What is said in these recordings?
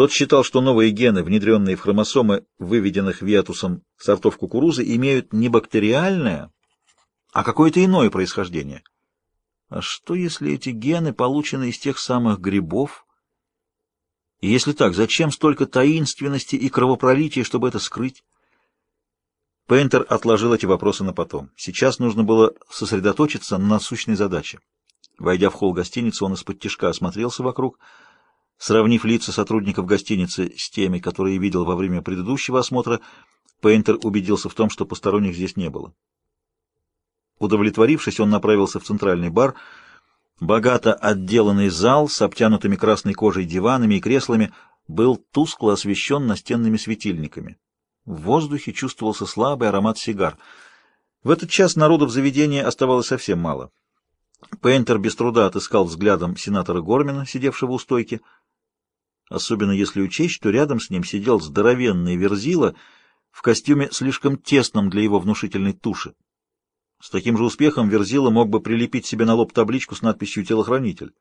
Тот считал, что новые гены, внедренные в хромосомы, выведенных виатусом сортов кукурузы, имеют не бактериальное, а какое-то иное происхождение. А что, если эти гены получены из тех самых грибов? И если так, зачем столько таинственности и кровопролития, чтобы это скрыть? Пейнтер отложил эти вопросы на потом. Сейчас нужно было сосредоточиться на насущной задаче. Войдя в холл гостиницы, он из-под тишка осмотрелся вокруг, Сравнив лица сотрудников гостиницы с теми, которые видел во время предыдущего осмотра, Пейнтер убедился в том, что посторонних здесь не было. Удовлетворившись, он направился в центральный бар. Богато отделанный зал с обтянутыми красной кожей диванами и креслами был тускло освещен настенными светильниками. В воздухе чувствовался слабый аромат сигар. В этот час народу в заведении оставалось совсем мало. Пейнтер без труда отыскал взглядом сенатора Гормина, сидевшего у стойки, особенно если учесть, что рядом с ним сидел здоровенный верзила в костюме слишком тесном для его внушительной туши. С таким же успехом Верзила мог бы прилепить себе на лоб табличку с надписью «Телохранитель».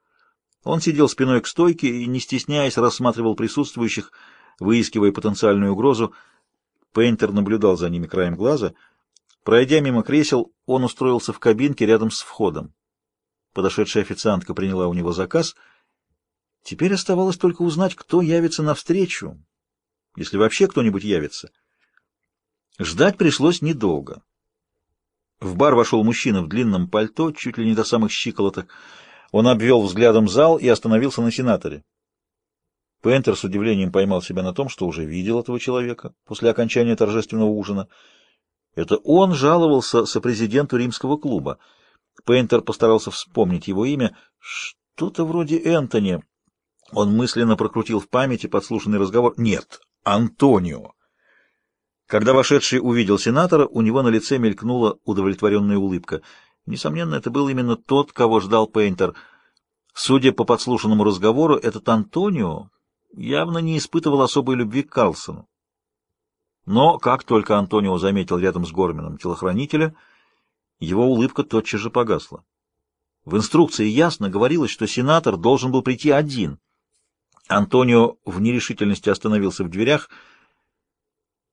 Он сидел спиной к стойке и, не стесняясь, рассматривал присутствующих, выискивая потенциальную угрозу. Пейнтер наблюдал за ними краем глаза. Пройдя мимо кресел, он устроился в кабинке рядом с входом. Подошедшая официантка приняла у него заказ — Теперь оставалось только узнать, кто явится навстречу, если вообще кто-нибудь явится. Ждать пришлось недолго. В бар вошел мужчина в длинном пальто, чуть ли не до самых щиколоток. Он обвел взглядом зал и остановился на сенаторе. Пентер с удивлением поймал себя на том, что уже видел этого человека после окончания торжественного ужина. Это он жаловался сопрезиденту римского клуба. Пейнтер постарался вспомнить его имя. Что-то вроде Энтони. Он мысленно прокрутил в памяти подслушанный разговор. Нет, Антонио. Когда вошедший увидел сенатора, у него на лице мелькнула удовлетворенная улыбка. Несомненно, это был именно тот, кого ждал Пейнтер. Судя по подслушанному разговору, этот Антонио явно не испытывал особой любви к Карлсону. Но как только Антонио заметил рядом с Гормином телохранителя, его улыбка тотчас же погасла. В инструкции ясно говорилось, что сенатор должен был прийти один — Антонио в нерешительности остановился в дверях.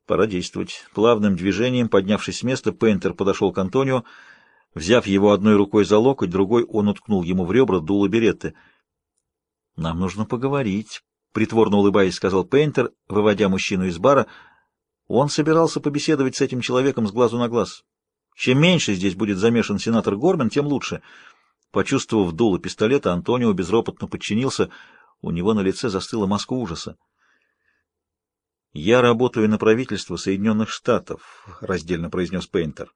Пора действовать. Плавным движением, поднявшись с места, Пейнтер подошел к Антонио. Взяв его одной рукой за локоть, другой он уткнул ему в ребра дуло беретты. «Нам нужно поговорить», — притворно улыбаясь, сказал Пейнтер, выводя мужчину из бара. Он собирался побеседовать с этим человеком с глазу на глаз. Чем меньше здесь будет замешан сенатор Гормен, тем лучше. Почувствовав дуло пистолета, Антонио безропотно подчинился — у него на лице застыла маска ужаса. «Я работаю на правительство Соединенных Штатов», — раздельно произнес Пейнтер.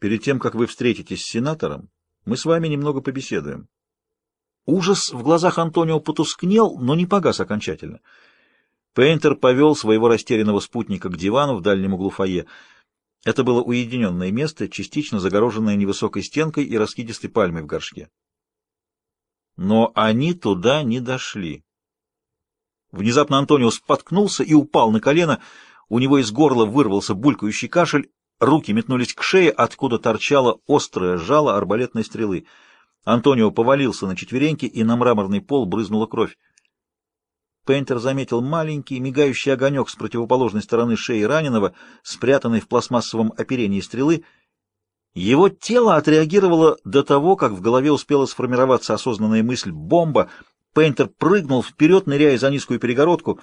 «Перед тем, как вы встретитесь с сенатором, мы с вами немного побеседуем». Ужас в глазах Антонио потускнел, но не погас окончательно. Пейнтер повел своего растерянного спутника к дивану в дальнем углу фойе. Это было уединенное место, частично загороженное невысокой стенкой и раскидистой пальмой в горшке. Но они туда не дошли. Внезапно Антонио споткнулся и упал на колено. У него из горла вырвался булькающий кашель, руки метнулись к шее, откуда торчало острое жало арбалетной стрелы. Антонио повалился на четвереньки, и на мраморный пол брызнула кровь. Пейнтер заметил маленький мигающий огонек с противоположной стороны шеи раненого, спрятанный в пластмассовом оперении стрелы, его тело отреагировало до того, как в голове успела сформироваться осознанная мысль «бомба». Пейнтер прыгнул вперед, ныряя за низкую перегородку.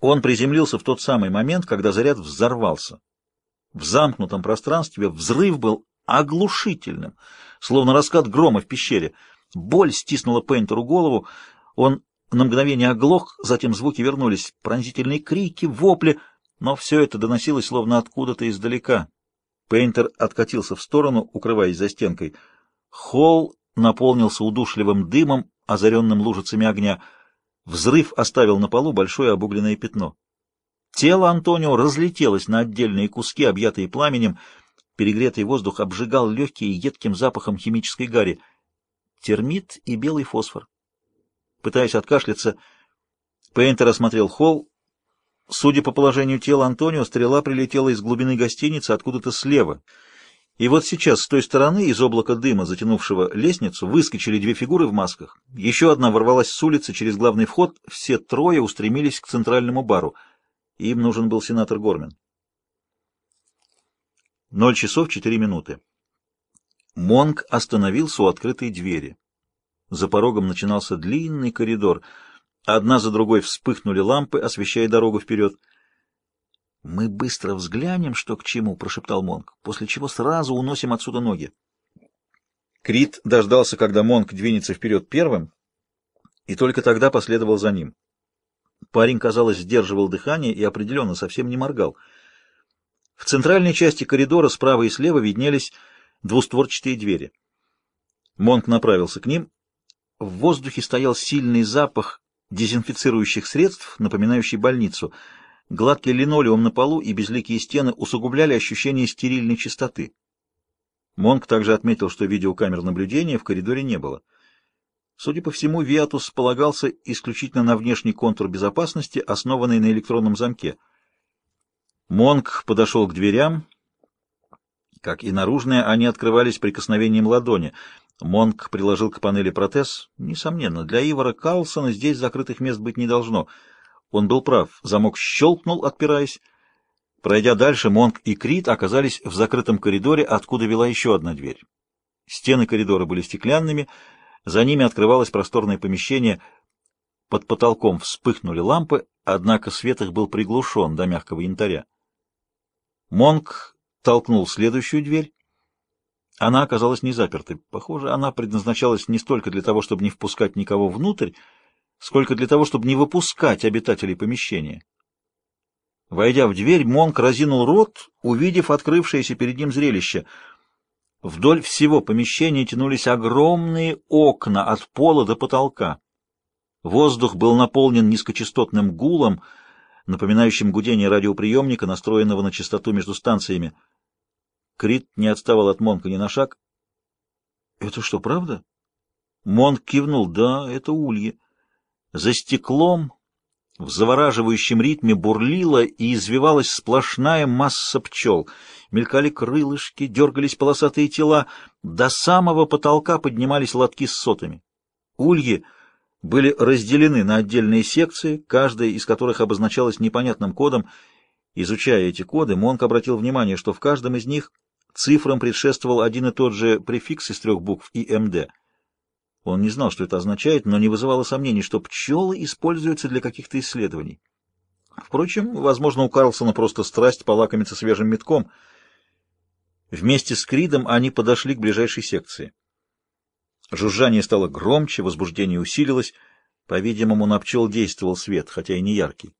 Он приземлился в тот самый момент, когда заряд взорвался. В замкнутом пространстве взрыв был оглушительным, словно раскат грома в пещере. Боль стиснула Пейнтеру голову. Он на мгновение оглох, затем звуки вернулись. Пронзительные крики, вопли, но все это доносилось словно откуда-то издалека. Пейнтер откатился в сторону, укрываясь за стенкой. Холл наполнился удушливым дымом, озаренным лужицами огня. Взрыв оставил на полу большое обугленное пятно. Тело Антонио разлетелось на отдельные куски, объятые пламенем. Перегретый воздух обжигал легкие едким запахом химической гари. Термит и белый фосфор. Пытаясь откашляться, Пейнтер осмотрел холл. Судя по положению тела Антонио, стрела прилетела из глубины гостиницы откуда-то слева. И вот сейчас с той стороны, из облака дыма, затянувшего лестницу, выскочили две фигуры в масках. Еще одна ворвалась с улицы через главный вход, все трое устремились к центральному бару. Им нужен был сенатор Гормен. Ноль часов четыре минуты. Монг остановился у открытой двери. За порогом начинался длинный коридор. Одна за другой вспыхнули лампы, освещая дорогу вперед. «Мы быстро взглянем, что к чему», — прошептал Монг, после чего сразу уносим отсюда ноги. Крит дождался, когда Монг двинется вперед первым, и только тогда последовал за ним. Парень, казалось, сдерживал дыхание и определенно совсем не моргал. В центральной части коридора справа и слева виднелись двустворчатые двери. Монг направился к ним. В воздухе стоял сильный запах дезинфицирующих средств, напоминающий больницу — Гладкий линолеум на полу и безликие стены усугубляли ощущение стерильной чистоты. Монк также отметил, что видеокамер наблюдения в коридоре не было. Судя по всему, Виатус полагался исключительно на внешний контур безопасности, основанный на электронном замке. Монк подошел к дверям. Как и наружные, они открывались прикосновением ладони. Монк приложил к панели протез. Несомненно, для Ивара Карлсона здесь закрытых мест быть не должно — он был прав. Замок щелкнул, отпираясь. Пройдя дальше, Монг и Крит оказались в закрытом коридоре, откуда вела еще одна дверь. Стены коридора были стеклянными, за ними открывалось просторное помещение. Под потолком вспыхнули лампы, однако свет их был приглушен до мягкого янтаря. Монг толкнул следующую дверь. Она оказалась не запертой. Похоже, она предназначалась не столько для того, чтобы не впускать никого внутрь, сколько для того, чтобы не выпускать обитателей помещения. Войдя в дверь, Монк разинул рот, увидев открывшееся перед ним зрелище. Вдоль всего помещения тянулись огромные окна от пола до потолка. Воздух был наполнен низкочастотным гулом, напоминающим гудение радиоприемника, настроенного на частоту между станциями. Крит не отставал от Монка ни на шаг. — Это что, правда? Монк кивнул. — Да, это ульи. За стеклом в завораживающем ритме бурлила и извивалась сплошная масса пчел. Мелькали крылышки, дергались полосатые тела, до самого потолка поднимались лотки с сотами. Ульи были разделены на отдельные секции, каждая из которых обозначалась непонятным кодом. Изучая эти коды, Монк обратил внимание, что в каждом из них цифрам предшествовал один и тот же префикс из трех букв ИМД — он не знал, что это означает, но не вызывало сомнений, что пчелы используются для каких-то исследований. Впрочем, возможно, у Карлсона просто страсть полакомиться свежим метком. Вместе с Кридом они подошли к ближайшей секции. Жужжание стало громче, возбуждение усилилось. По-видимому, на пчел действовал свет, хотя и не яркий.